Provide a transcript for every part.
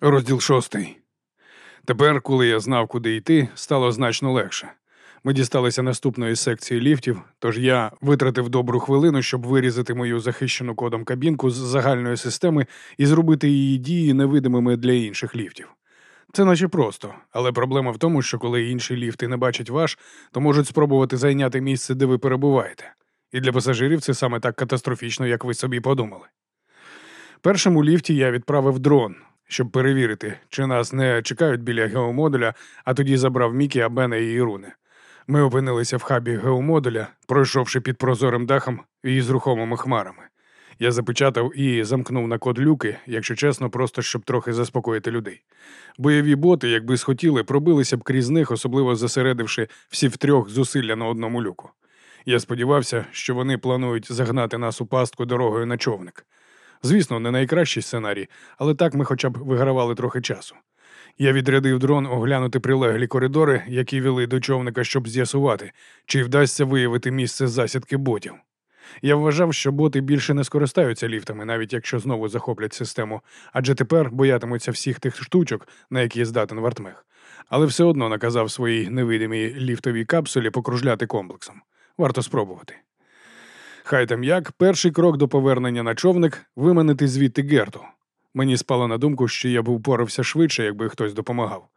Розділ шостий. Тепер, коли я знав, куди йти, стало значно легше. Ми дісталися наступної секції ліфтів, тож я витратив добру хвилину, щоб вирізати мою захищену кодом кабінку з загальної системи і зробити її дії невидимими для інших ліфтів. Це наче просто, але проблема в тому, що коли інші ліфти не бачать ваш, то можуть спробувати зайняти місце, де ви перебуваєте. І для пасажирів це саме так катастрофічно, як ви собі подумали. Першим у ліфті я відправив дрон, щоб перевірити, чи нас не чекають біля геомодуля, а тоді забрав Мікі, Абена і Іруни. Ми опинилися в хабі геомодуля, пройшовши під прозорим дахом і з рухомими хмарами. Я запечатав і замкнув на код люки, якщо чесно, просто щоб трохи заспокоїти людей. Бойові боти, якби схотіли, пробилися б крізь них, особливо зосередивши всі втрьох зусилля на одному люку. Я сподівався, що вони планують загнати нас у пастку дорогою на човник. Звісно, не найкращий сценарій, але так ми хоча б вигравали трохи часу. Я відрядив дрон оглянути прилеглі коридори, які вели до човника, щоб з'ясувати, чи вдасться виявити місце засідки ботів. Я вважав, що боти більше не скористаються ліфтами, навіть якщо знову захоплять систему, адже тепер боятимуться всіх тих штучок, на які здатен вартмех. Але все одно наказав своїй невидимій ліфтовій капсулі покружляти комплексом. Варто спробувати. Хай там як, перший крок до повернення на човник виманити звідти Герту. Мені спало на думку, що я б упорався швидше, якби хтось допомагав.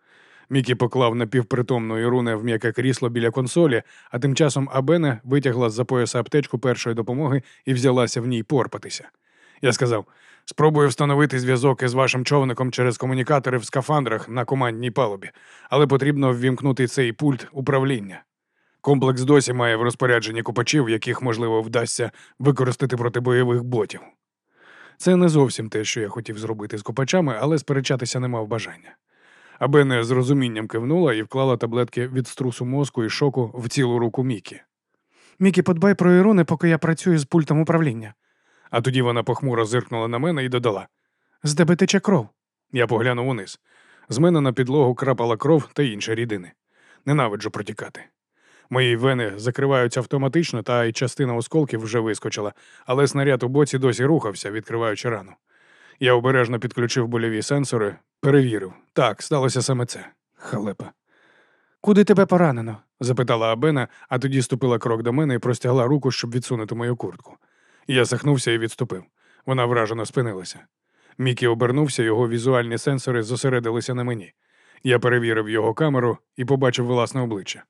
Мікі поклав напівпритомну Іруне в м'яке крісло біля консолі, а тим часом Абене витягла з за пояса аптечку першої допомоги і взялася в ній порпатися. Я сказав: спробую встановити зв'язок із вашим човником через комунікатори в скафандрах на командній палубі, але потрібно ввімкнути цей пульт управління. Комплекс досі має в розпорядженні копачів, яких, можливо, вдасться використати проти бойових ботів. Це не зовсім те, що я хотів зробити з копачами, але сперечатися не мав бажання. Абене з розумінням кивнула і вклала таблетки від струсу мозку і шоку в цілу руку Мікі. Мікі, подбай про Іруни, поки я працюю з пультом управління. А тоді вона похмуро зиркнула на мене і додала: З тебе тече кров. Я поглянув униз. З мене на підлогу крапала кров та інші рідини. Ненавиджу протікати. Мої вени закриваються автоматично, та й частина осколків вже вискочила, але снаряд у боці досі рухався, відкриваючи рану. Я обережно підключив больові сенсори, перевірив. Так, сталося саме це. Халепа. Куди тебе поранено? запитала Абена, а тоді ступила крок до мене і простягла руку, щоб відсунути мою куртку. Я сахнувся і відступив. Вона вражено спинилася. Мікі обернувся, його візуальні сенсори зосередилися на мені. Я перевірив його камеру і побачив власне обличчя.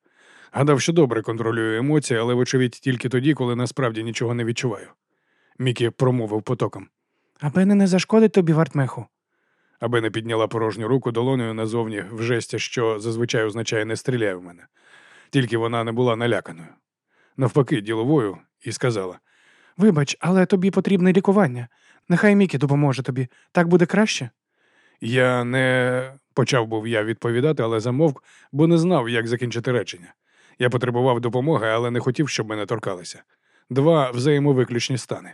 Гадав, що добре контролюю емоції, але, вочевидь, тільки тоді, коли насправді нічого не відчуваю. Мікі промовив потоком. Аби не зашкодить тобі вартмеху. Аби не підняла порожню руку долоною назовні в жесті, що зазвичай означає не стріляй в мене. Тільки вона не була наляканою. Навпаки, діловою, і сказала: Вибач, але тобі потрібне лікування. Нехай Мікі допоможе тобі. Так буде краще? Я не почав був я відповідати, але замовк, бо не знав, як закінчити речення. Я потребував допомоги, але не хотів, щоб мене торкалися. Два взаємовиключні стани.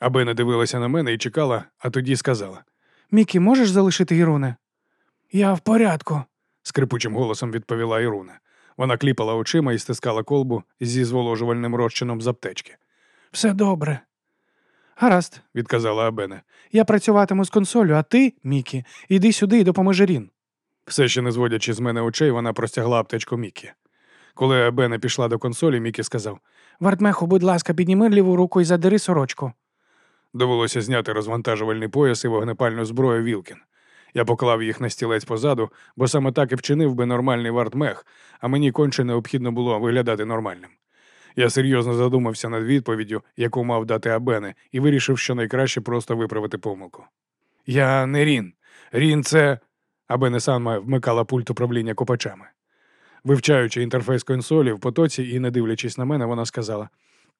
Аби не дивилася на мене і чекала, а тоді сказала: Мікі, можеш залишити Іруне? Я в порядку, скрипучим голосом відповіла Іруна. Вона кліпала очима і стискала колбу зі зволожувальним розчином з аптечки. Все добре. Гаразд, відказала Абене. Я працюватиму з консолю, а ти, Мікі, іди сюди і допоможи Рін. Все ще не зводячи з мене очей, вона простягла аптечку Мікі. Коли Абена пішла до консолі, Мікі сказав: Вартмеху, будь ласка, підніми ліву руку і задери сорочку. Довелося зняти розвантажувальний пояс і вогнепальну зброю Вілкін. Я поклав їх на стілець позаду, бо саме так і вчинив би нормальний вартмех, а мені конче необхідно було виглядати нормальним. Я серйозно задумався над відповіддю, яку мав дати Абене, і вирішив, що найкраще просто виправити помилку. Я не Рін. Рін це. Абене саме вмикала пульт управління копачами. Вивчаючи інтерфейс консолі в потоці і не дивлячись на мене, вона сказала: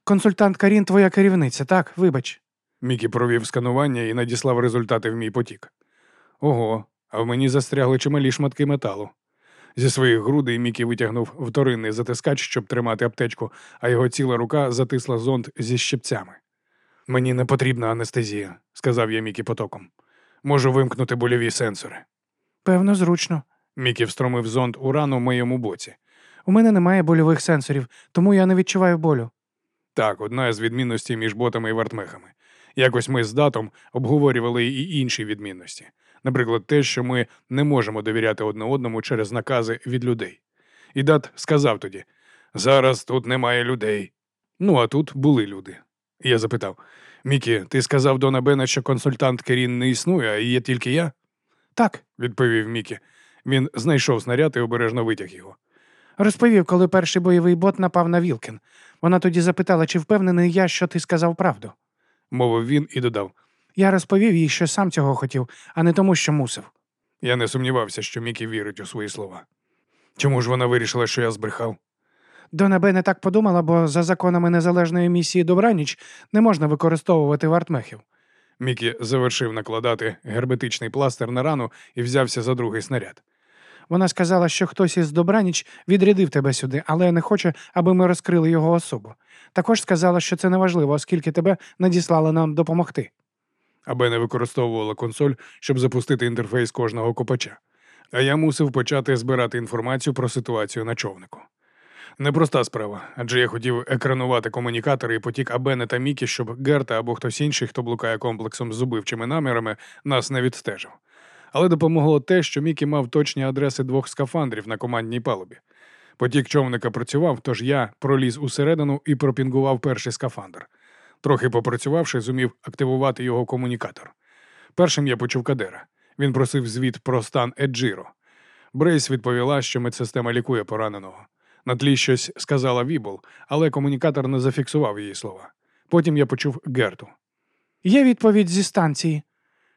Консультант Карін, твоя керівниця, так, вибач. Мікі провів сканування і надіслав результати в мій потік. Ого, а в мені застрягли чималі шматки металу. Зі своїх грудей Мікі витягнув вторинний затискач, щоб тримати аптечку, а його ціла рука затисла зонд зі щипцями. Мені не потрібна анестезія, сказав я Мікі потоком. Можу вимкнути больові сенсори. Певно, зручно. Мікі встромив зонд у рану в моєму боці. У мене немає больових сенсорів, тому я не відчуваю болю. Так, одна з відмінностей між ботами і вартмехами. Якось ми з датом обговорювали і інші відмінності. Наприклад, те, що ми не можемо довіряти одне одному через накази від людей. І Дат сказав тоді: зараз тут немає людей. Ну, а тут були люди. Я запитав: Мікі, ти сказав Дона Бена, що консультант Керін не існує, а є тільки я? Так, відповів Мікі. Він знайшов снаряд і обережно витяг його. розповів, коли перший бойовий бот напав на Вілкін. Вона тоді запитала, чи впевнений я, що ти сказав правду. Мовив він і додав. Я розповів їй, що сам цього хотів, а не тому, що мусив. Я не сумнівався, що Мікі вірить у свої слова. Чому ж вона вирішила, що я збрехав? Дона Бене так подумала, бо за законами незалежної місії Добраніч не можна використовувати вартмехів. Мікі завершив накладати герметичний пластир на рану і взявся за другий снаряд. Вона сказала, що хтось із Добраніч відрядив тебе сюди, але не хоче, аби ми розкрили його особу. Також сказала, що це неважливо, оскільки тебе надіслали нам допомогти. Аби не використовувала консоль, щоб запустити інтерфейс кожного копача. А я мусив почати збирати інформацію про ситуацію на човнику. Непроста справа, адже я хотів екранувати комунікатори і потік Абене та Мікі, щоб Герта або хтось інший, хто блукає комплексом з убивчими намірами, нас не відстежив. Але допомогло те, що Мікі мав точні адреси двох скафандрів на командній палубі. Потік човника працював, тож я проліз усередину і пропінгував перший скафандр. Трохи попрацювавши, зумів активувати його комунікатор. Першим я почув Кадера. Він просив звіт про стан Еджиро. Брейс відповіла, що медсистема лікує пораненого. На тлі щось сказала Вібл, але комунікатор не зафіксував її слова. Потім я почув Герту. Є відповідь зі станції.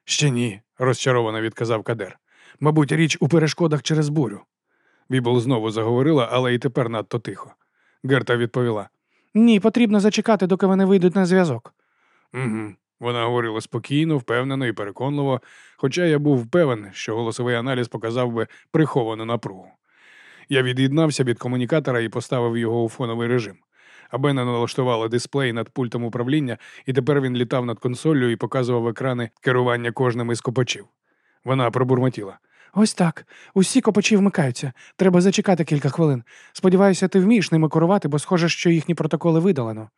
Ще ні, розчаровано відказав Кадер. Мабуть, річ у перешкодах через бурю. Вібл знову заговорила, але і тепер надто тихо. Герта відповіла: Ні, потрібно зачекати, доки вони вийдуть на зв'язок. Угу. Вона говорила спокійно, впевнено і переконливо, хоча я був певен, що голосовий аналіз показав би приховану напругу. Я від'єднався від комунікатора і поставив його у фоновий режим. Абена налаштувала дисплей над пультом управління, і тепер він літав над консолью і показував екрани керування кожним із копачів. Вона пробурмотіла. Ось так. Усі копачі вмикаються. Треба зачекати кілька хвилин. Сподіваюся, ти вмієш ними керувати, бо схоже, що їхні протоколи видалено.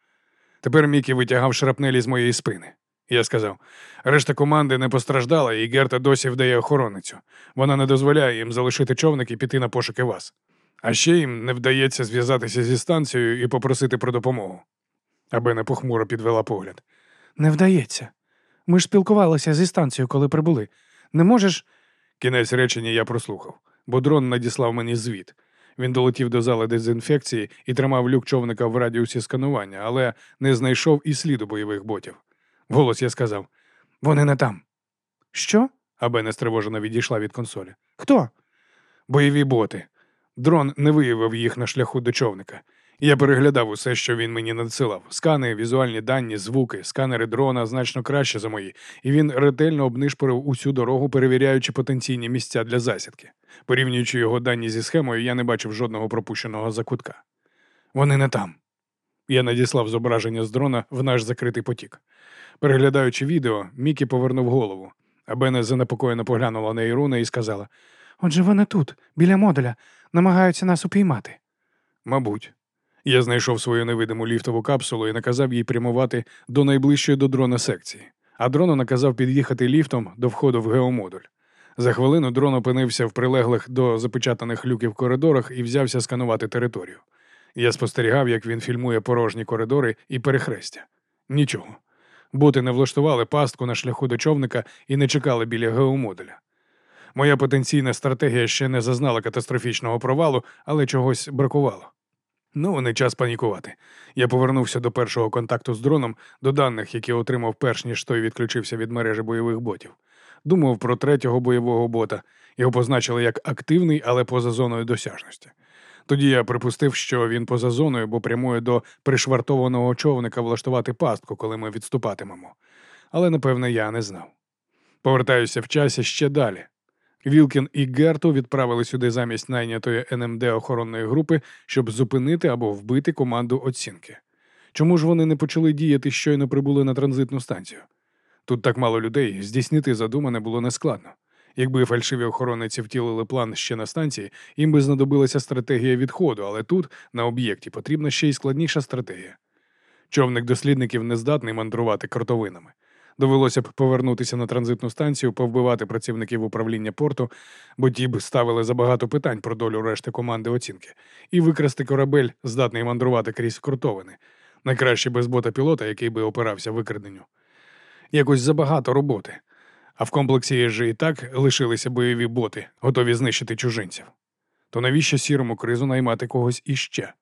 Тепер Мікі витягав шрапнелі з моєї спини. Я сказав: решта команди не постраждала, і Герта досі вдає охороницю. Вона не дозволяє їм залишити човник і піти на пошуки вас. А ще їм не вдається зв'язатися зі станцією і попросити про допомогу. Абена похмуро підвела погляд. Не вдається. Ми ж спілкувалися зі станцією, коли прибули. Не можеш. Кінець речення я прослухав, бо дрон надіслав мені звіт. Він долетів до зали дезінфекції і тримав люк човника в радіусі сканування, але не знайшов і сліду бойових ботів. Голос я сказав: вони не там. Що? Аби не стривожено відійшла від консолі. Хто? Бойові боти. Дрон не виявив їх на шляху до човника. Я переглядав усе, що він мені надсилав: скани, візуальні дані, звуки, сканери дрона значно краще за мої, і він ретельно обнишпорив усю дорогу, перевіряючи потенційні місця для засідки. Порівнюючи його дані зі схемою, я не бачив жодного пропущеного закутка. Вони не там. Я надіслав зображення з дрона в наш закритий потік. Переглядаючи відео, Мікі повернув голову. А Бене занепокоєно поглянула на Іруна і сказала: Отже, вони тут, біля модуля, намагаються нас упіймати. Мабуть. Я знайшов свою невидиму ліфтову капсулу і наказав їй прямувати до найближчої до дрона секції, а дрону наказав під'їхати ліфтом до входу в геомодуль. За хвилину дрон опинився в прилеглих до запечатаних люків коридорах і взявся сканувати територію. Я спостерігав, як він фільмує порожні коридори і перехрестя. Нічого. Боти не влаштували пастку на шляху до човника і не чекали біля геомодуля. Моя потенційна стратегія ще не зазнала катастрофічного провалу, але чогось бракувало. Ну, не час панікувати. Я повернувся до першого контакту з дроном, до даних, які отримав перш ніж той відключився від мережі бойових ботів. Думав про третього бойового бота. Його позначили як активний, але поза зоною досяжності. Тоді я припустив, що він поза зоною, бо прямує до пришвартованого човника влаштувати пастку, коли ми відступатимемо. Але, напевне, я не знав. Повертаюся в часі ще далі. Вілкін і Герту відправили сюди замість найнятої НМД охоронної групи, щоб зупинити або вбити команду оцінки. Чому ж вони не почали діяти, щойно прибули на транзитну станцію? Тут так мало людей, здійснити задумане було нескладно. Якби фальшиві охоронниці втілили план ще на станції, їм би знадобилася стратегія відходу, але тут, на об'єкті, потрібна ще й складніша стратегія. Човник дослідників не здатний мандрувати кротовинами. Довелося б повернутися на транзитну станцію, повбивати працівників управління порту, бо ті б ставили забагато питань про долю решти команди оцінки, і викрасти корабель, здатний мандрувати крізь крутовини. Найкраще без бота пілота, який би опирався викраденню. Якось забагато роботи. А в комплексі ж і так лишилися бойові боти, готові знищити чужинців. То навіщо сірому кризу наймати когось іще?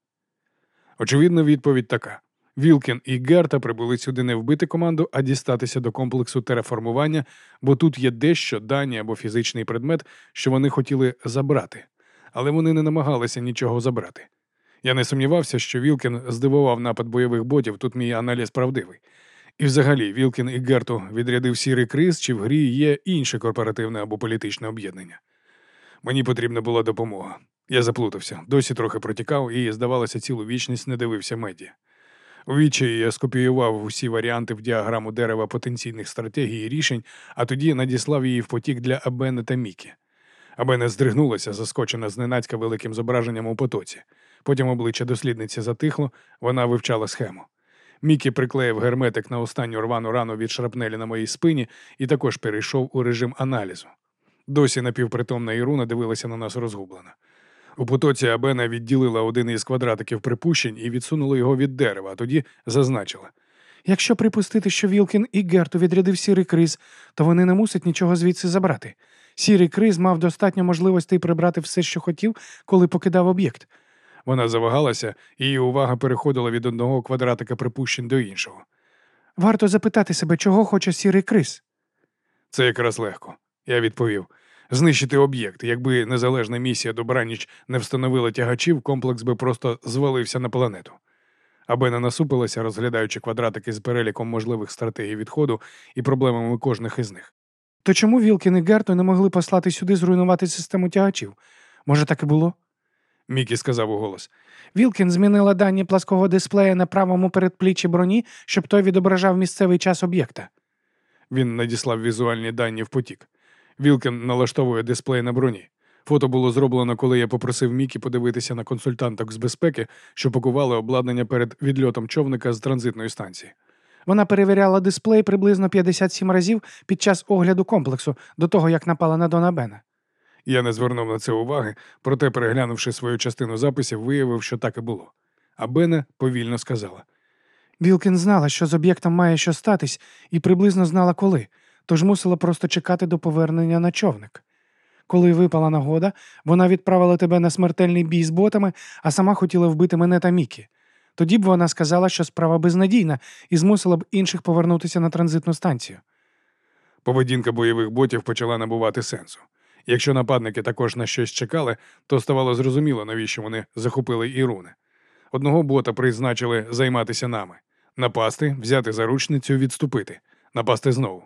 Очевидно, відповідь така: Вілкін і Герта прибули сюди не вбити команду, а дістатися до комплексу тереформування, бо тут є дещо дані або фізичний предмет, що вони хотіли забрати, але вони не намагалися нічого забрати. Я не сумнівався, що Вілкін здивував напад бойових ботів, тут мій аналіз правдивий. І взагалі Вілкін і Герту відрядив сірий криз, чи в грі є інше корпоративне або політичне об'єднання. Мені потрібна була допомога. Я заплутався, досі трохи протікав і, здавалося, цілу вічність не дивився медіа. У відчаї я скопіював усі варіанти в діаграму дерева потенційних стратегій і рішень, а тоді надіслав її в потік для Абени та Мікі. Абена здригнулася, заскочена зненацька великим зображенням у потоці. Потім обличчя дослідниці затихло, вона вивчала схему. Мікі приклеїв герметик на останню рвану рану від шрапнелі на моїй спині і також перейшов у режим аналізу. Досі напівпритомна Іруна дивилася на нас розгублена. У потоці Абена відділила один із квадратиків припущень і відсунула його від дерева, а тоді зазначила. Якщо припустити, що Вілкін і Герту відрядив сірий криз, то вони не мусять нічого звідси забрати. Сірий криз мав достатньо можливостей прибрати все, що хотів, коли покидав об'єкт. Вона завагалася, і її увага переходила від одного квадратика припущень до іншого. Варто запитати себе, чого хоче сірий криз. Це якраз легко, я відповів. Знищити об'єкт. Якби незалежна місія Добраніч не встановила тягачів, комплекс би просто звалився на планету. Абена насупилася, розглядаючи квадратики з переліком можливих стратегій відходу і проблемами кожних із них. То чому Вілкін і Герту не могли послати сюди зруйнувати систему тягачів? Може, так і було? Мікі сказав у голос. Вілкін змінила дані плаского дисплея на правому передпліччі броні, щоб той відображав місцевий час об'єкта. Він надіслав візуальні дані в потік. Вілкін налаштовує дисплей на броні. Фото було зроблено, коли я попросив Мікі подивитися на консультанток з безпеки, що пакували обладнання перед відльотом човника з транзитної станції. Вона перевіряла дисплей приблизно 57 разів під час огляду комплексу до того, як напала на Дона Бена. Я не звернув на це уваги, проте, переглянувши свою частину записів, виявив, що так і було. А Бене повільно сказала: Вілкін знала, що з об'єктом має що статись, і приблизно знала коли, тож мусила просто чекати до повернення на човник. Коли випала нагода, вона відправила тебе на смертельний бій з ботами, а сама хотіла вбити мене та Мікі. Тоді б вона сказала, що справа безнадійна, і змусила б інших повернутися на транзитну станцію. Поведінка бойових ботів почала набувати сенсу. Якщо нападники також на щось чекали, то ставало зрозуміло, навіщо вони захопили Іруни. Одного бота призначили займатися нами, напасти, взяти заручницю, відступити, напасти знову.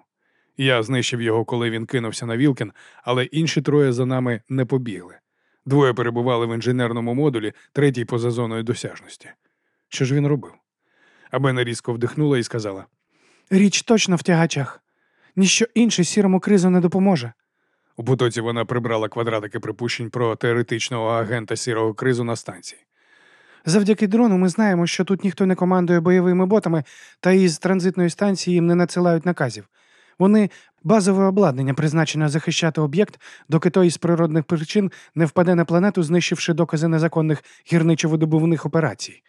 Я знищив його, коли він кинувся на Вілкін, але інші троє за нами не побігли. Двоє перебували в інженерному модулі, третій поза зоною досяжності. Що ж він робив? Абена різко вдихнула і сказала: Річ точно в тягачах. Ніщо інше сірому кризу не допоможе. У потоці вона прибрала квадратики припущень про теоретичного агента сірого кризу на станції. Завдяки дрону ми знаємо, що тут ніхто не командує бойовими ботами, та із транзитної станції їм не надсилають наказів. Вони базове обладнання, призначене захищати об'єкт, доки той із природних причин не впаде на планету, знищивши докази незаконних гірничо-видобувних операцій.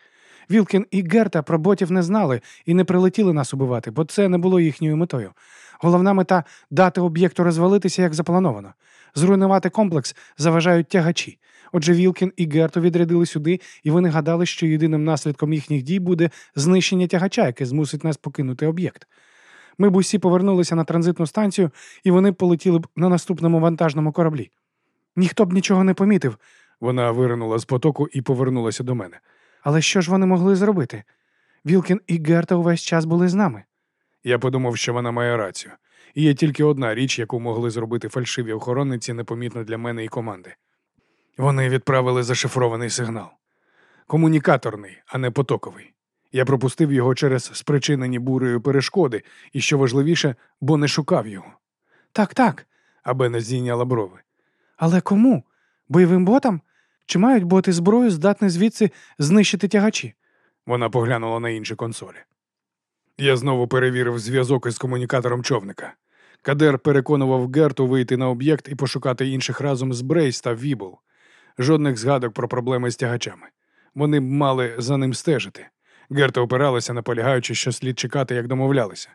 Вілкін і Герта про ботів не знали і не прилетіли нас убивати, бо це не було їхньою метою. Головна мета дати об'єкту розвалитися як заплановано. Зруйнувати комплекс заважають тягачі. Отже, Вілкін і Герту відрядили сюди, і вони гадали, що єдиним наслідком їхніх дій буде знищення тягача, яке змусить нас покинути об'єкт. Ми б усі повернулися на транзитну станцію, і вони полетіли б на наступному вантажному кораблі. Ніхто б нічого не помітив. Вона виринула з потоку і повернулася до мене. Але що ж вони могли зробити? Вілкін і Герта увесь час були з нами. Я подумав, що вона має рацію. І є тільки одна річ, яку могли зробити фальшиві охоронниці непомітно для мене і команди. Вони відправили зашифрований сигнал. Комунікаторний, а не потоковий. Я пропустив його через спричинені бурею перешкоди, і, що важливіше, бо не шукав його. Так, так. Абене здійняла брови. Але кому? Бойовим ботам? Чи мають боти зброю, здатні звідси знищити тягачі? Вона поглянула на інші консолі. Я знову перевірив зв'язок із комунікатором човника. Кадер переконував Герту вийти на об'єкт і пошукати інших разом з Брейс та Вібл. Жодних згадок про проблеми з тягачами. Вони б мали за ним стежити. Герта опиралася, наполягаючи, що слід чекати, як домовлялися.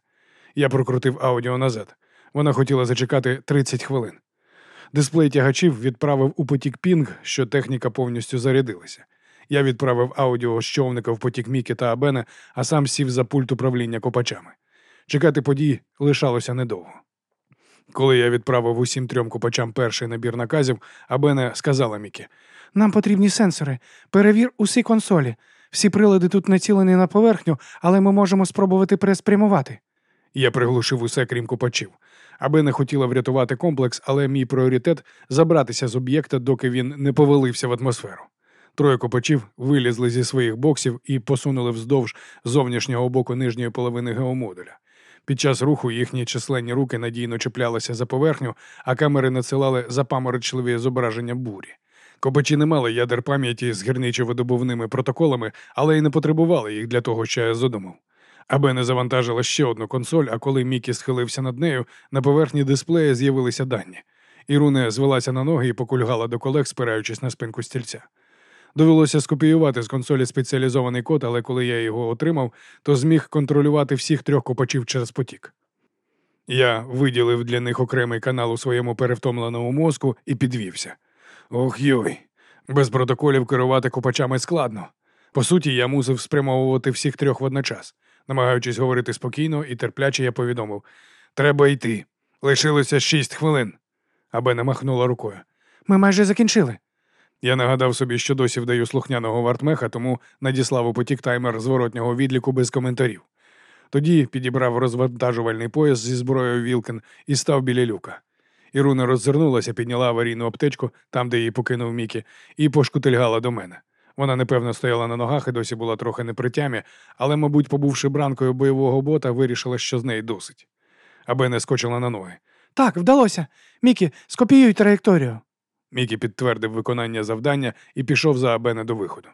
Я прокрутив аудіо назад. Вона хотіла зачекати 30 хвилин. Дисплей тягачів відправив у потік пінг, що техніка повністю зарядилася. Я відправив аудіо з човника в потік Мікі та Абена, а сам сів за пульт управління копачами. Чекати подій лишалося недовго. Коли я відправив усім трьом копачам перший набір наказів, Абене сказала Мікі, Нам потрібні сенсори. Перевір усі консолі. Всі прилади тут націлені на поверхню, але ми можемо спробувати переспрямувати. Я приглушив усе, крім копачів. Аби не хотіла врятувати комплекс, але мій пріоритет забратися з об'єкта, доки він не повалився в атмосферу. Троє копачів вилізли зі своїх боксів і посунули вздовж зовнішнього боку нижньої половини геомодуля. Під час руху їхні численні руки надійно чіплялися за поверхню, а камери надсилали запаморочливі зображення бурі. Копачі не мали ядер пам'яті з гірничо-видобувними протоколами, але й не потребували їх для того, що я задумав. Аби не завантажила ще одну консоль, а коли Мікі схилився над нею, на поверхні дисплея з'явилися дані. Іруне звелася на ноги і покульгала до колег, спираючись на спинку стільця. Довелося скопіювати з консолі спеціалізований код, але коли я його отримав, то зміг контролювати всіх трьох копачів через потік. Я виділив для них окремий канал у своєму перевтомленому мозку і підвівся. Ох йой, без протоколів керувати копачами складно. По суті, я мусив спрямовувати всіх трьох водночас. Намагаючись говорити спокійно і терпляче, я повідомив: треба йти. Лишилося шість хвилин. Аби не махнула рукою. Ми майже закінчили. Я нагадав собі, що досі вдаю слухняного вартмеха, тому надіслав у потік таймер зворотнього відліку без коментарів. Тоді підібрав розвантажувальний пояс зі зброєю Вілкен і став біля люка. Іруна роззирнулася, підняла аварійну аптечку, там, де її покинув Мікі, і пошкутильгала до мене. Вона непевно стояла на ногах і досі була трохи не при тямі, але, мабуть, побувши бранкою бойового бота, вирішила, що з неї досить. Аби не скочила на ноги. Так, вдалося. Мікі, скопіюй траєкторію. Мікі підтвердив виконання завдання і пішов за Абене до виходу.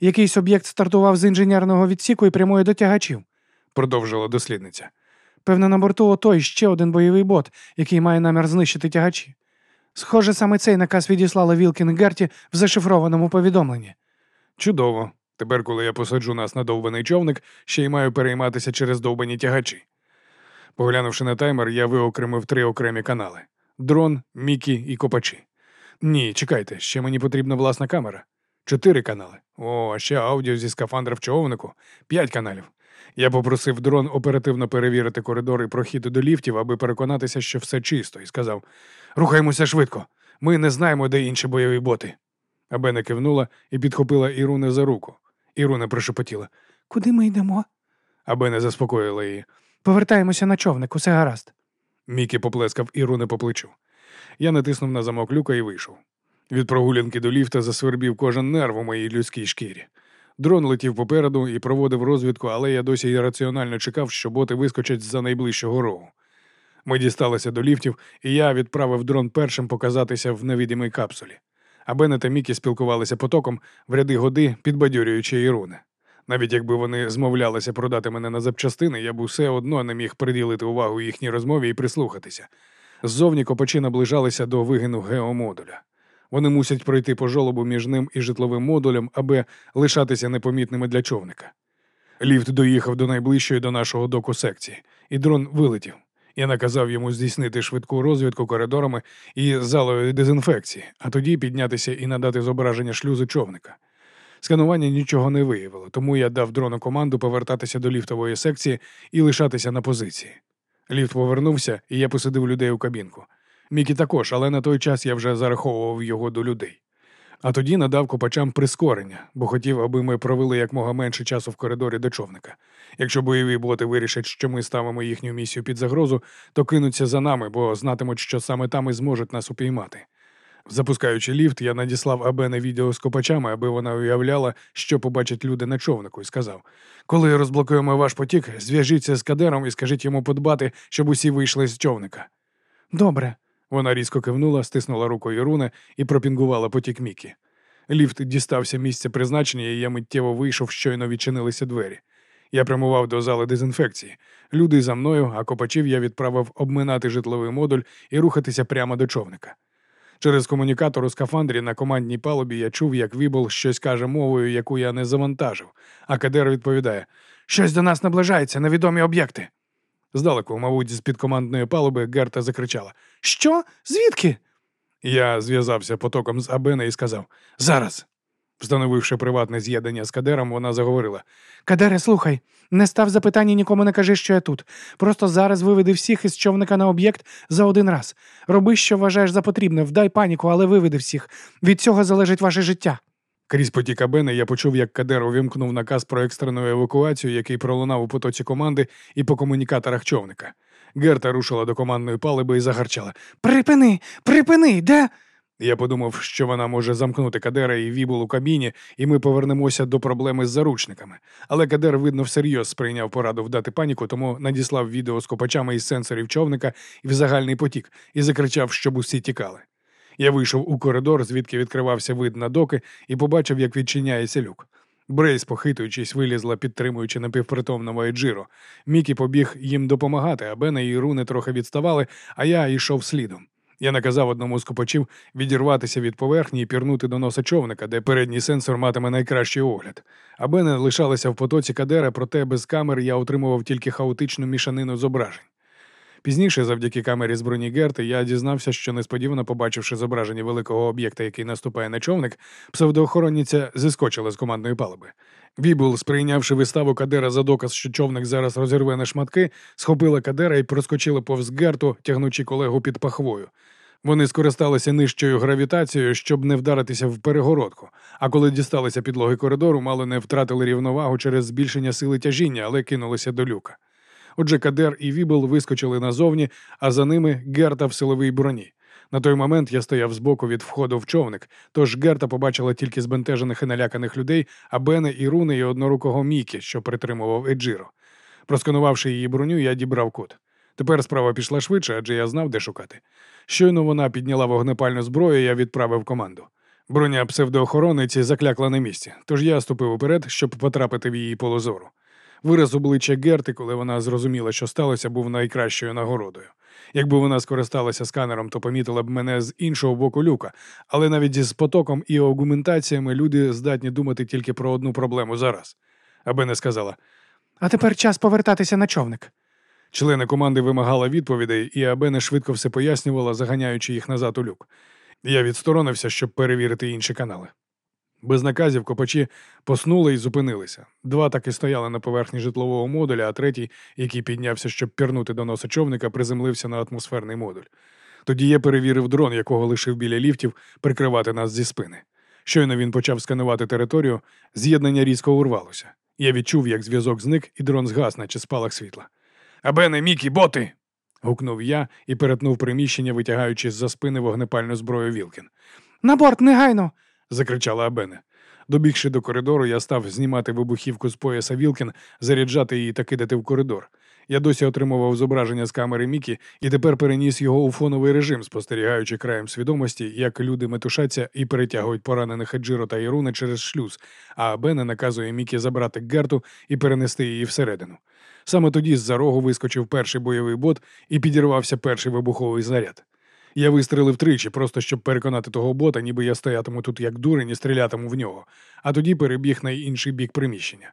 Якийсь об'єкт стартував з інженерного відсіку і прямує до тягачів. Продовжила дослідниця. Певно, на борту отой ще один бойовий бот, який має намір знищити тягачі. Схоже, саме цей наказ відіслала Вілкін Герті в зашифрованому повідомленні. Чудово. Тепер, коли я посаджу нас на довбаний човник, ще й маю перейматися через довбані тягачі. Поглянувши на таймер, я виокремив три окремі канали: дрон, Мікі і копачі. Ні, чекайте, ще мені потрібна власна камера. Чотири канали. О, а ще аудіо зі скафандра в човнику. П'ять каналів. Я попросив дрон оперативно перевірити коридор і прохід до ліфтів, аби переконатися, що все чисто, і сказав: Рухаємося швидко. Ми не знаємо, де інші бойові боти. Абена кивнула і підхопила Іруне за руку. Іруна прошепотіла. Куди ми йдемо? Абена заспокоїла її. Повертаємося на човник, усе гаразд. Мікі поплескав Іруне по плечу. Я натиснув на замок люка і вийшов. Від прогулянки до ліфта засвербів кожен нерв у моїй людській шкірі. Дрон летів попереду і проводив розвідку, але я досі раціонально чекав, що боти вискочать з-за найближчого рогу. Ми дісталися до ліфтів, і я відправив дрон першим показатися в невидимій капсулі. А Бене та Мікі спілкувалися потоком в ряди годи, підбадьорюючи Іруни. Навіть якби вони змовлялися продати мене на запчастини, я б усе одно не міг приділити увагу їхній розмові і прислухатися. Ззовні копачі наближалися до вигину геомодуля. Вони мусять пройти по жолобу між ним і житловим модулем, аби лишатися непомітними для човника. Ліфт доїхав до найближчої до нашого доку секції, і дрон вилетів. Я наказав йому здійснити швидку розвідку коридорами і залою дезінфекції, а тоді піднятися і надати зображення шлюзи човника. Сканування нічого не виявило, тому я дав дрону команду повертатися до ліфтової секції і лишатися на позиції. Ліфт повернувся, і я посадив людей у кабінку. Мікі також, але на той час я вже зараховував його до людей. А тоді надав копачам прискорення, бо хотів, аби ми провели якмога менше часу в коридорі до човника. Якщо бойові боти вирішать, що ми ставимо їхню місію під загрозу, то кинуться за нами, бо знатимуть, що саме там і зможуть нас упіймати. Запускаючи ліфт, я надіслав Абене відео з копачами, аби вона уявляла, що побачать люди на човнику, і сказав: коли розблокуємо ваш потік, зв'яжіться з кадером і скажіть йому подбати, щоб усі вийшли з човника. Добре. Вона різко кивнула, стиснула руку Іруни і пропінгувала потік Мікі. Ліфт дістався місця призначення, і я миттєво вийшов, щойно відчинилися двері. Я прямував до зали дезінфекції. Люди за мною, а копачів я відправив обминати житловий модуль і рухатися прямо до човника. Через комунікатор у скафандрі на командній палубі я чув, як Вібл щось каже мовою, яку я не завантажив, а Кадер відповідає: Щось до нас наближається, невідомі об'єкти. Здалеку, мабуть, з під командної палуби Герта закричала: Що? Звідки? Я зв'язався потоком з Абена і сказав Зараз. Встановивши приватне з'єднання з Кадером, вона заговорила: Кадере, слухай, не став запитання, нікому не кажи, що я тут. Просто зараз виведи всіх із човника на об'єкт за один раз. Роби, що вважаєш за потрібне, вдай паніку, але виведи всіх. Від цього залежить ваше життя. Крізь потік Абена я почув, як Кадер увімкнув наказ про екстрену евакуацію, який пролунав у потоці команди і по комунікаторах човника. Герта рушила до командної палиби і загарчала. Припини, припини, де? Я подумав, що вона може замкнути Кадера і Вібул у кабіні, і ми повернемося до проблеми з заручниками. Але Кадер, видно, всерйоз сприйняв пораду вдати паніку, тому надіслав відео з копачами із сенсорів човника і в загальний потік і закричав, щоб усі тікали. Я вийшов у коридор, звідки відкривався вид на доки, і побачив, як відчиняється люк. Брейс, похитуючись, вилізла, підтримуючи напівпритомного Еджиро. Мікі побіг їм допомагати, а Бена і Руни трохи відставали, а я йшов слідом. Я наказав одному з копачів відірватися від поверхні і пірнути до носа човника, де передній сенсор матиме найкращий огляд. А Бене лишалася в потоці Кадера, проте без камер я отримував тільки хаотичну мішанину зображень. Пізніше, завдяки камері з броні Герти, я дізнався, що несподівано побачивши зображення великого об'єкта, який наступає на човник, псевдоохоронниця зіскочила з командної палуби. Вібул, сприйнявши виставу Кадера за доказ, що човник зараз розірве на шматки, схопила Кадера і проскочила повз Герту, тягнучи колегу під пахвою. Вони скористалися нижчою гравітацією, щоб не вдаритися в перегородку. А коли дісталися підлоги коридору, мало не втратили рівновагу через збільшення сили тяжіння, але кинулися до люка. Отже, Кадер і Вібл вискочили назовні, а за ними Герта в силовій броні. На той момент я стояв збоку від входу в човник, тож Герта побачила тільки збентежених і наляканих людей, Абене, Іруни і однорукого Мікі, що притримував Еджиро. Просканувавши її броню, я дібрав код. Тепер справа пішла швидше, адже я знав, де шукати. Щойно вона підняла вогнепальну зброю, я відправив команду. Броня псевдоохоронниці заклякла на місці, тож я ступив уперед, щоб потрапити в її поле зору. Вираз обличчя Герти, коли вона зрозуміла, що сталося, був найкращою нагородою. Якби вона скористалася сканером, то помітила б мене з іншого боку люка, але навіть із потоком і аугументаціями люди здатні думати тільки про одну проблему зараз. Аби не сказала. А тепер час повертатися на човник. Члени команди вимагала відповідей, і Абене швидко все пояснювала, заганяючи їх назад у люк. Я відсторонився, щоб перевірити інші канали. Без наказів копачі поснули і зупинилися. Два так і стояли на поверхні житлового модуля, а третій, який піднявся, щоб пірнути до носа човника, приземлився на атмосферний модуль. Тоді я перевірив дрон, якого лишив біля ліфтів, прикривати нас зі спини. Щойно він почав сканувати територію, з'єднання різко урвалося. Я відчув, як зв'язок зник, і дрон згас, наче спалах світла. Абене, Мікі, боти. гукнув я і перетнув приміщення, витягаючи з за спини вогнепальну зброю Вілкін. На борт, негайно. Закричала Абене. Добігши до коридору, я став знімати вибухівку з пояса Вілкін, заряджати її та кидати в коридор. Я досі отримував зображення з камери Мікі і тепер переніс його у фоновий режим, спостерігаючи краєм свідомості, як люди метушаться і перетягують поранених Еджиро та Іруна через шлюз, а Бене наказує Мікі забрати Герту і перенести її всередину. Саме тоді з-за рогу вискочив перший бойовий бот і підірвався перший вибуховий заряд. Я вистрелив тричі, просто щоб переконати того бота, ніби я стоятиму тут як дурень і стрілятиму в нього, а тоді перебіг на інший бік приміщення.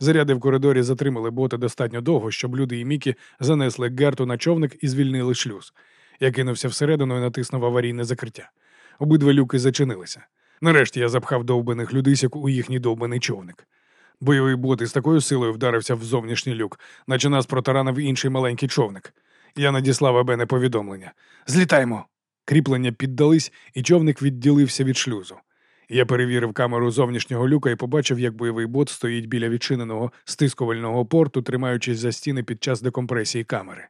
Заряди в коридорі затримали бота достатньо довго, щоб люди і Мікі занесли Герту на човник і звільнили шлюз. Я кинувся всередину і натиснув аварійне закриття. Обидва люки зачинилися. Нарешті я запхав довбаних людисяк у їхній довбаний човник. Бойовий бот із такою силою вдарився в зовнішній люк, наче нас протаранив інший маленький човник. Я надіслав Абене повідомлення. Злітаймо. Кріплення піддались, і човник відділився від шлюзу. Я перевірив камеру зовнішнього люка і побачив, як бойовий бот стоїть біля відчиненого стискувального порту, тримаючись за стіни під час декомпресії камери.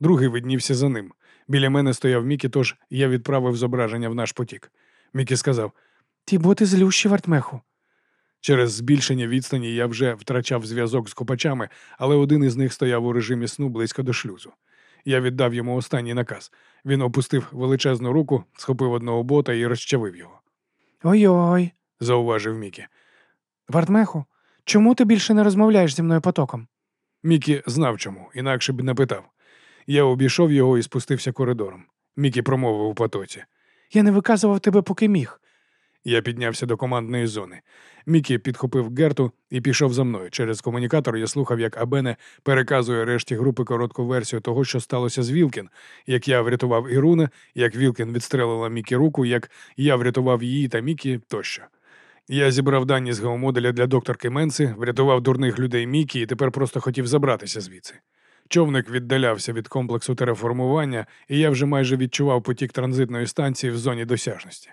Другий виднівся за ним. Біля мене стояв Мікі, тож я відправив зображення в наш потік. Мікі сказав: Ті боти злющі вартмеху. Через збільшення відстані я вже втрачав зв'язок з копачами, але один із них стояв у режимі сну близько до шлюзу. Я віддав йому останній наказ. Він опустив величезну руку, схопив одного бота і розчавив його. Ой-ой. Зауважив Мікі. Вартмеху, Чому ти більше не розмовляєш зі мною потоком? Мікі знав чому, інакше б не питав. Я обійшов його і спустився коридором. Мікі промовив у потоці. Я не виказував тебе, поки міг. Я піднявся до командної зони. Мікі підхопив Герту і пішов за мною. Через комунікатор я слухав, як Абене переказує решті групи коротку версію того, що сталося з Вілкін, як я врятував Іруна, як Вілкін відстрелила Мікі руку, як я врятував її та Мікі тощо. Я зібрав дані з геомоделя для докторки Менси, врятував дурних людей Мікі і тепер просто хотів забратися звідси. Човник віддалявся від комплексу тереформування, і я вже майже відчував потік транзитної станції в зоні досяжності.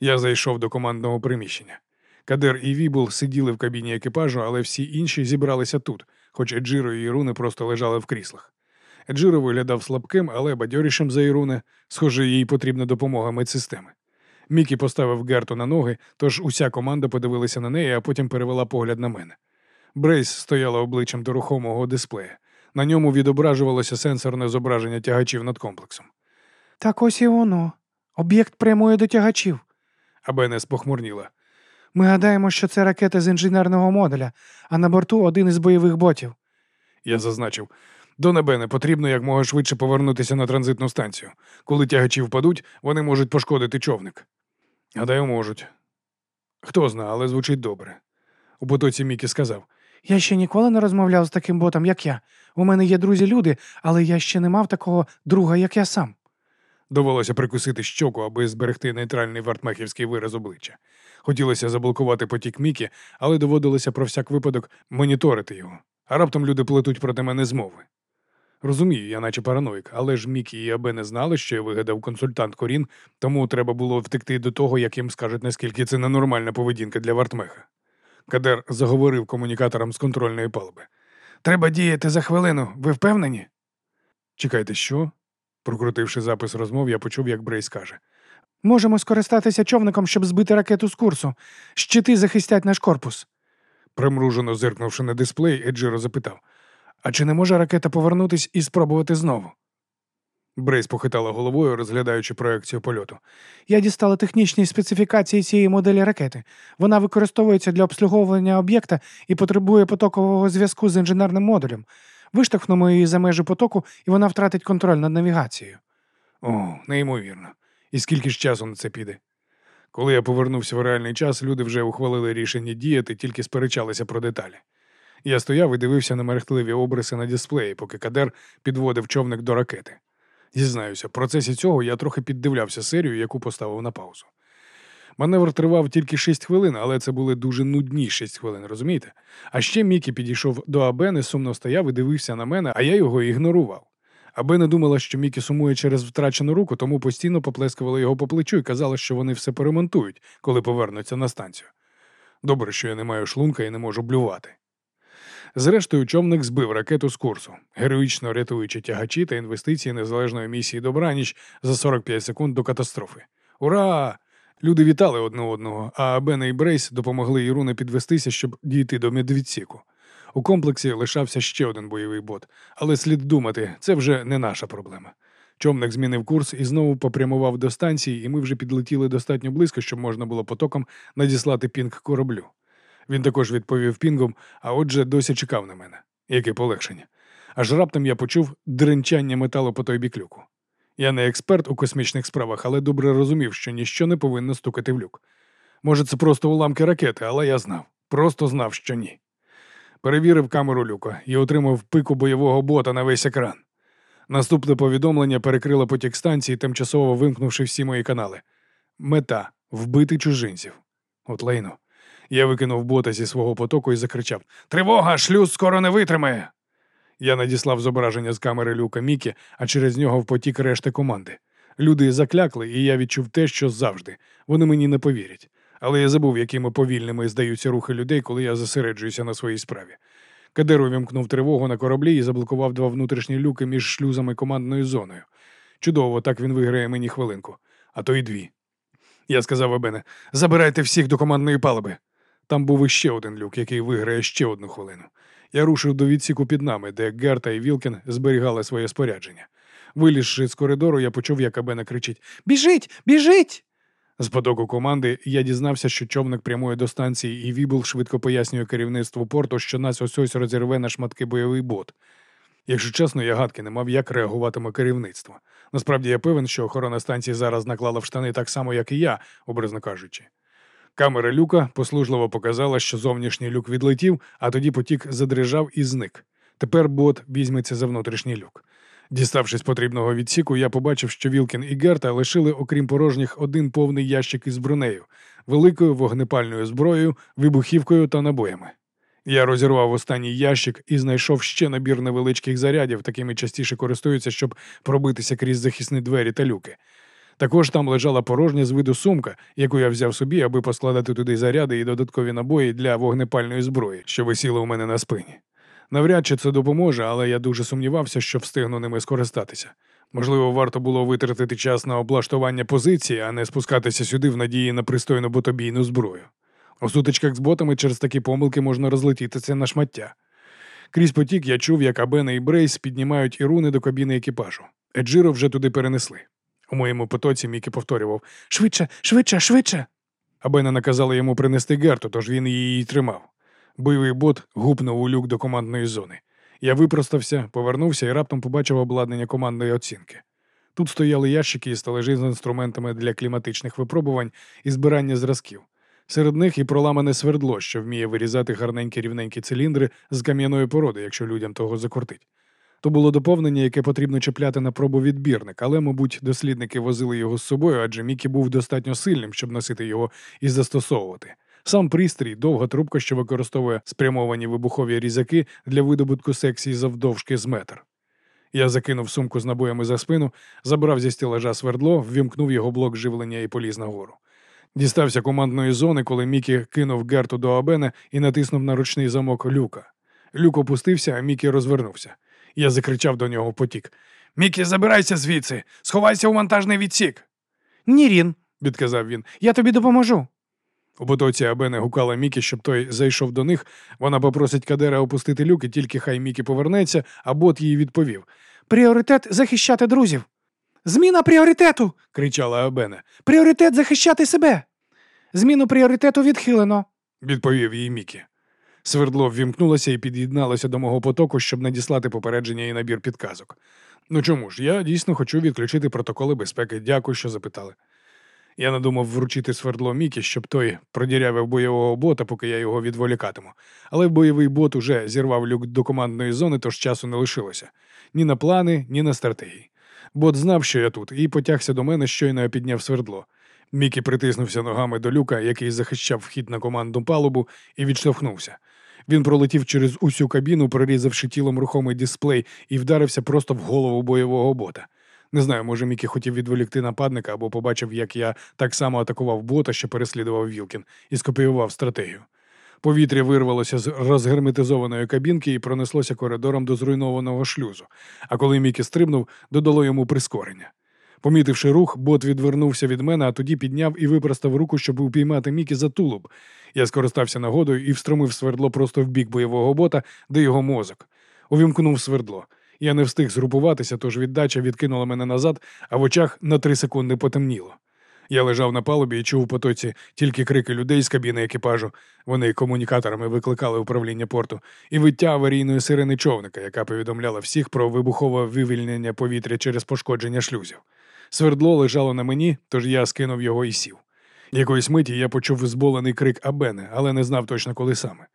Я зайшов до командного приміщення. Кадер і Вібул сиділи в кабіні екіпажу, але всі інші зібралися тут, хоч Еджиро і Іруни просто лежали в кріслах. Еджиро виглядав слабким, але бадьорішим за Іруне, схоже, їй потрібна допомога медсистеми. Мікі поставив Герту на ноги, тож уся команда подивилася на неї, а потім перевела погляд на мене. Брейс стояла обличчям до рухомого дисплея. На ньому відображувалося сенсорне зображення тягачів над комплексом. Так ось і воно. Об'єкт прямує до тягачів. Абенес похмурніла. Ми гадаємо, що це ракета з інженерного модуля, а на борту один із бойових ботів. Я зазначив. До Небене потрібно якмога швидше повернутися на транзитну станцію. Коли тягачі впадуть, вони можуть пошкодити човник. Гадаю, можуть. Хто зна, але звучить добре. У потоці Мікі сказав. Я ще ніколи не розмовляв з таким ботом, як я. У мене є друзі-люди, але я ще не мав такого друга, як я сам. Довелося прикусити щоку, аби зберегти нейтральний вартмехівський вираз обличчя. Хотілося заблокувати потік Мікі, але доводилося про всяк випадок моніторити його. А раптом люди плетуть проти мене змови. Розумію, я наче параноїк, але ж Мікі і Абе не знали, що я вигадав консультант Корін, тому треба було втекти до того, як їм скажуть, наскільки це ненормальна поведінка для Вартмеха. Кадер заговорив комунікатором з контрольної палуби. Треба діяти за хвилину, ви впевнені? Чекайте, що? Прокрутивши запис розмов, я почув, як Брейс каже. Можемо скористатися човником, щоб збити ракету з курсу. Щити захистять наш корпус. Примружено зиркнувши на дисплей, Еджиро запитав: А чи не може ракета повернутись і спробувати знову? Брейс похитала головою, розглядаючи проекцію польоту. Я дістала технічні специфікації цієї моделі ракети. Вона використовується для обслуговування об'єкта і потребує потокового зв'язку з інженерним модулем. Виштовхнемо її за межі потоку, і вона втратить контроль над навігацією. О, неймовірно. І скільки ж часу на це піде? Коли я повернувся в реальний час, люди вже ухвалили рішення діяти, тільки сперечалися про деталі. Я стояв і дивився на мерехтливі обриси на дисплеї, поки Кадер підводив човник до ракети. Зізнаюся, в процесі цього я трохи піддивлявся серію, яку поставив на паузу. Маневр тривав тільки 6 хвилин, але це були дуже нудні 6 хвилин, розумієте? А ще Мікі підійшов до Абени, сумно стояв і дивився на мене, а я його ігнорував. Абена думала, що Мікі сумує через втрачену руку, тому постійно поплескувала його по плечу і казала, що вони все поремонтують, коли повернуться на станцію. Добре, що я не маю шлунка і не можу блювати. Зрештою, човник збив ракету з курсу, героїчно рятуючи тягачі та інвестиції незалежної місії Добраніч за 45 секунд до катастрофи. Ура! Люди вітали одне одного, а Бена і Брейс допомогли Іруне підвестися, щоб дійти до медвідсіку. У комплексі лишався ще один бойовий бот, але слід думати, це вже не наша проблема. Човник змінив курс і знову попрямував до станції, і ми вже підлетіли достатньо близько, щоб можна було потоком надіслати пінг кораблю. Він також відповів пінгом, а отже, досі чекав на мене. Яке полегшення. Аж раптом я почув дринчання металу по той бік люку. Я не експерт у космічних справах, але добре розумів, що ніщо не повинно стукати в люк. Може, це просто уламки ракети, але я знав, просто знав, що ні. Перевірив камеру люка і отримав пику бойового бота на весь екран. Наступне повідомлення перекрило потік станції, тимчасово вимкнувши всі мої канали. Мета вбити чужинців. От лайно. Я викинув бота зі свого потоку і закричав Тривога! Шлюз скоро не витримає. Я надіслав зображення з камери люка Мікі, а через нього в потік решти команди. Люди заклякли, і я відчув те, що завжди. Вони мені не повірять. Але я забув, якими повільними здаються рухи людей, коли я зосереджуюся на своїй справі. Кадер увімкнув тривогу на кораблі і заблокував два внутрішні люки між шлюзами командною зоною. Чудово, так він виграє мені хвилинку, а то й дві. Я сказав Абене, забирайте всіх до командної палуби. Там був іще один люк, який виграє ще одну хвилину. Я рушив до відсіку під нами, де Герта і Вілкін зберігали своє спорядження. Вилізши з коридору, я почув, як Абена кричить Біжіть, біжіть! З потоку команди я дізнався, що човник прямує до станції, і Вібл швидко пояснює керівництву порту, що нас ось ось розірве на шматки бойовий бот. Якщо чесно, я гадки не мав, як реагуватиме керівництво. Насправді я певен, що охорона станції зараз наклала в штани так само, як і я, образно кажучи. Камера люка послужливо показала, що зовнішній люк відлетів, а тоді потік задрижав і зник. Тепер бот візьметься за внутрішній люк. Діставшись потрібного відсіку, я побачив, що Вілкін і Герта лишили, окрім порожніх, один повний ящик із бронею, великою вогнепальною зброєю, вибухівкою та набоями. Я розірвав останній ящик і знайшов ще набір невеличких зарядів, такими частіше користуються, щоб пробитися крізь захисні двері та люки. Також там лежала порожня з виду сумка, яку я взяв собі, аби поскладати туди заряди і додаткові набої для вогнепальної зброї, що висіла у мене на спині. Навряд чи це допоможе, але я дуже сумнівався, що встигну ними скористатися. Можливо, варто було витратити час на облаштування позиції, а не спускатися сюди в надії на пристойну ботобійну зброю. У сутичках з ботами через такі помилки можна розлетітися на шмаття. Крізь потік я чув, як Абена і Брейс піднімають іруни до кабіни екіпажу. Еджиро вже туди перенесли. У моєму потоці Мікі повторював Швидше, швидше, швидше. Абена наказала йому принести Герту, тож він її тримав. Бойовий бот гупнув у люк до командної зони. Я випростався, повернувся і раптом побачив обладнання командної оцінки. Тут стояли ящики і стележі з інструментами для кліматичних випробувань і збирання зразків. Серед них і проламане свердло, що вміє вирізати гарненькі рівненькі циліндри з кам'яної породи, якщо людям того закортить. То було доповнення, яке потрібно чіпляти на пробовідбірник, але, мабуть, дослідники возили його з собою, адже Мікі був достатньо сильним, щоб носити його і застосовувати. Сам пристрій, довга трубка, що використовує спрямовані вибухові різаки для видобутку секції завдовжки з метр. Я закинув сумку з набоями за спину, забрав зі стелажа свердло, ввімкнув його блок живлення і поліз нагору. Дістався командної зони, коли Мікі кинув Герту до Абена і натиснув на ручний замок люка. Люк опустився, а Мікі розвернувся. Я закричав до нього потік. Мікі, забирайся звідси, сховайся у вантажний відсік, Ні, Рін, відказав він. я тобі допоможу. У потоці Абене гукала Мікі, щоб той зайшов до них. Вона попросить Кадера опустити люк, і тільки хай Мікі повернеться, а бот їй відповів. Пріоритет захищати друзів. Зміна пріоритету. кричала Абене. Пріоритет захищати себе. Зміну пріоритету відхилено. відповів їй Мікі. Свердло ввімкнулося і під'єдналося до мого потоку, щоб надіслати попередження і набір підказок. Ну чому ж, я дійсно хочу відключити протоколи безпеки. Дякую, що запитали. Я надумав вручити свердло Мікі, щоб той продірявив бойового бота, поки я його відволікатиму. Але бойовий бот уже зірвав люк до командної зони, тож часу не лишилося. Ні на плани, ні на стратегії. Бот знав, що я тут, і потягся до мене, щойно я підняв свердло. Мікі притиснувся ногами до люка, який захищав вхід на командну палубу, і відштовхнувся. Він пролетів через усю кабіну, прорізавши тілом рухомий дисплей, і вдарився просто в голову бойового бота. Не знаю, може Мікі хотів відволікти нападника або побачив, як я так само атакував бота, що переслідував Вілкін, і скопіював стратегію. Повітря вирвалося з розгерметизованої кабінки і пронеслося коридором до зруйнованого шлюзу. А коли Мікі стрибнув, додало йому прискорення. Помітивши рух, бот відвернувся від мене, а тоді підняв і випростав руку, щоб упіймати Мікі за тулуб. Я скористався нагодою і встромив свердло просто в бік бойового бота, де його мозок. Увімкнув свердло. Я не встиг згрупуватися, тож віддача відкинула мене назад, а в очах на три секунди потемніло. Я лежав на палубі і чув у потоці тільки крики людей з кабіни екіпажу. Вони комунікаторами викликали управління порту, і виття аварійної сирени човника, яка повідомляла всіх про вибухове вивільнення повітря через пошкодження шлюзів. Свердло лежало на мені, тож я скинув його і сів. Якоїсь миті я почув зболений крик Абени, але не знав точно коли саме.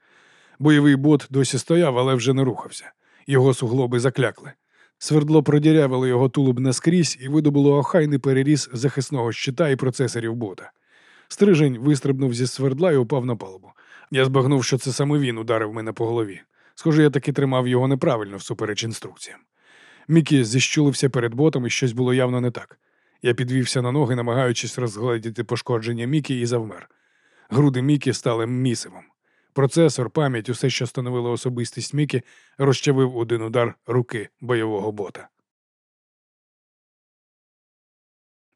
Бойовий бот досі стояв, але вже не рухався. Його суглоби заклякли. Свердло продірявило його тулуб наскрізь і видобуло охайний переріз захисного щита і процесорів бота. Стрижень вистрибнув зі свердла і упав на палубу. Я збагнув, що це саме він ударив мене по голові. Схоже, я таки тримав його неправильно всупереч інструкціям. Мікі зіщулився перед ботом, і щось було явно не так. Я підвівся на ноги, намагаючись розгледіти пошкодження Мікі, і завмер. Груди Мікі стали місивом. Процесор, пам'ять, усе, що становило особистість Мікі, розчавив один удар руки бойового бота.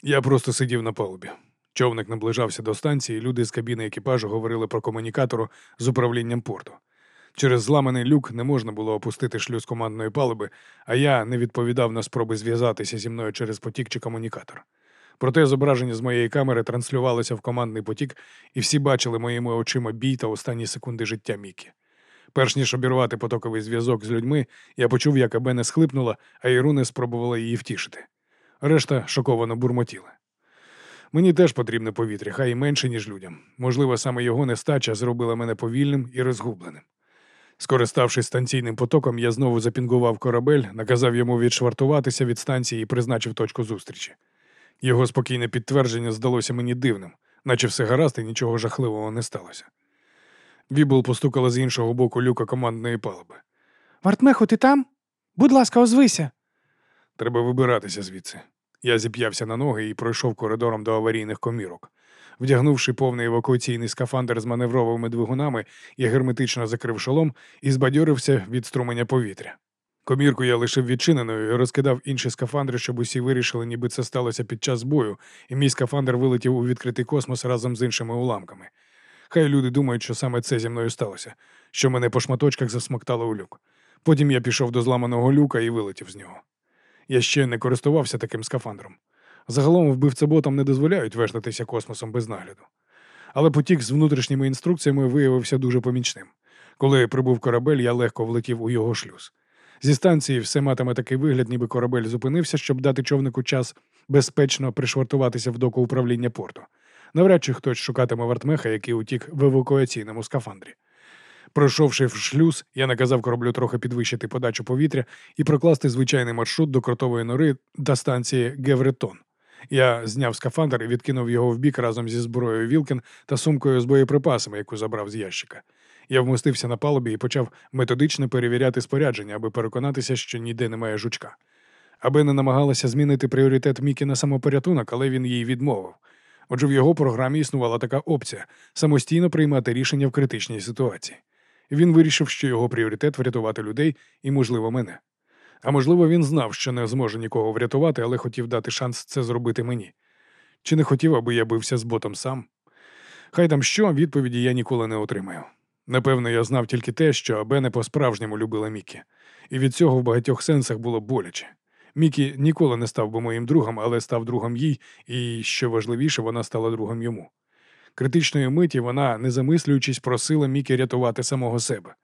Я просто сидів на палубі. Човник наближався до станції, люди з кабіни екіпажу говорили про комунікатору з управлінням порту. Через зламаний люк не можна було опустити шлюз командної палуби, а я не відповідав на спроби зв'язатися зі мною через потік чи комунікатор. Проте зображення з моєї камери транслювалося в командний потік, і всі бачили моїми очима бій та останні секунди життя Мікі. Перш ніж обірвати потоковий зв'язок з людьми, я почув, як Абене схлипнула, а Іруни спробувала її втішити. Решта шоковано бурмотіла. Мені теж потрібне повітря, хай і менше, ніж людям. Можливо, саме його нестача зробила мене повільним і розгубленим. Скориставшись станційним потоком, я знову запінгував корабель, наказав йому відшвартуватися від станції і призначив точку зустрічі. Його спокійне підтвердження здалося мені дивним, наче все гаразд і нічого жахливого не сталося. Вібл постукала з іншого боку люка командної палуби. Вартмеху, ти там? Будь ласка, озвися. Треба вибиратися звідси. Я зіп'явся на ноги і пройшов коридором до аварійних комірок. Вдягнувши повний евакуаційний скафандр з маневровими двигунами, я герметично закрив шолом і збадьорився від струмення повітря. Комірку я лишив відчиненою і розкидав інші скафандри, щоб усі вирішили, ніби це сталося під час бою, і мій скафандр вилетів у відкритий космос разом з іншими уламками. Хай люди думають, що саме це зі мною сталося, що мене по шматочках засмоктало у люк. Потім я пішов до зламаного люка і вилетів з нього. Я ще не користувався таким скафандром. Загалом вбивцеботам не дозволяють вештатися космосом без нагляду. Але потік з внутрішніми інструкціями виявився дуже помічним. Коли прибув корабель, я легко влетів у його шлюз. Зі станції все матиме такий вигляд, ніби корабель зупинився, щоб дати човнику час безпечно пришвартуватися в доку управління порту. Навряд чи хтось шукатиме вартмеха, який утік в евакуаційному скафандрі. Пройшовши в шлюз, я наказав кораблю трохи підвищити подачу повітря і прокласти звичайний маршрут до кротової нори до станції Гевретон. Я зняв скафандр і відкинув його вбік разом зі зброєю Вілкін та сумкою з боєприпасами, яку забрав з ящика. Я вмостився на палубі і почав методично перевіряти спорядження, аби переконатися, що ніде немає жучка. Аби не намагалася змінити пріоритет Мікі на самопорятунок, але він їй відмовив. Отже, в його програмі існувала така опція самостійно приймати рішення в критичній ситуації. Він вирішив, що його пріоритет врятувати людей і, можливо, мене. А можливо, він знав, що не зможе нікого врятувати, але хотів дати шанс це зробити мені. Чи не хотів, аби я бився з ботом сам? Хай там що, відповіді я ніколи не отримаю. Напевно, я знав тільки те, що Абене по-справжньому любила Мікі, і від цього в багатьох сенсах було боляче. Мікі ніколи не став би моїм другом, але став другом їй, і, що важливіше, вона стала другом йому. Критичної миті вона, не замислюючись, просила Мікі рятувати самого себе.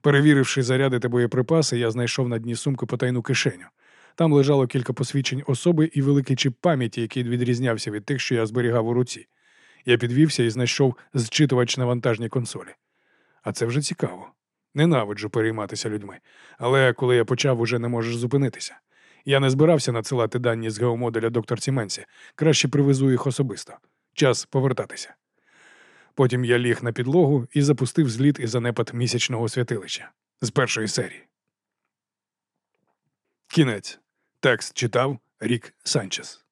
Перевіривши заряди та боєприпаси, я знайшов на дні сумки потайну кишеню. Там лежало кілька посвідчень особи і великий чіп пам'яті, який відрізнявся від тих, що я зберігав у руці. Я підвівся і знайшов зчитувач на вантажній консолі. А це вже цікаво. Ненавиджу перейматися людьми. Але коли я почав, уже не можеш зупинитися. Я не збирався надсилати дані з геомодуля доктор Сіменсі. Краще привезу їх особисто. Час повертатися. Потім я ліг на підлогу і запустив зліт і занепад місячного святилища з першої серії. Кінець. Текст читав Рік Санчес.